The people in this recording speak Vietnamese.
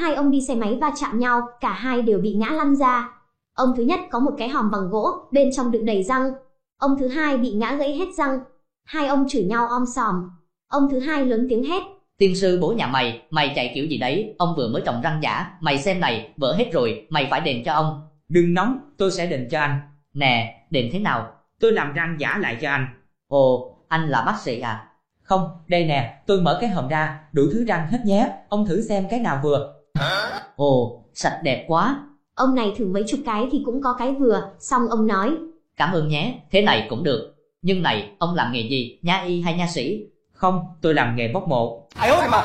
Hai ông đi xe máy va chạm nhau, cả hai đều bị ngã lăn ra. Ông thứ nhất có một cái hòm bằng gỗ, bên trong đựng đầy răng. Ông thứ hai bị ngã gãy hết răng. Hai ông chửi nhau om sòm. Ông thứ hai lớn tiếng hét. Tiên sư bố nhà mày, mày chạy kiểu gì đấy, ông vừa mới trồng răng giả, mày xem này, vỡ hết rồi, mày phải đền cho ông. Đừng nóng, tôi sẽ đền cho anh. Nè, đền thế nào? Tôi làm răng giả lại cho anh. Ồ, anh là bác sĩ à? Không, đây nè, tôi mở cái hòm ra, đủ thứ răng hết nhé, ông thử xem cái nào vừa. Ồ, sạch đẹp quá. Ông này thử mấy chục cái thì cũng có cái vừa, xong ông nói. Cảm ơn nhé, thế này cũng được. Nhưng này, ông làm nghề gì, nha y hay nha sĩ? Không, tôi làm nghề bóc mộ. Ai ơi mà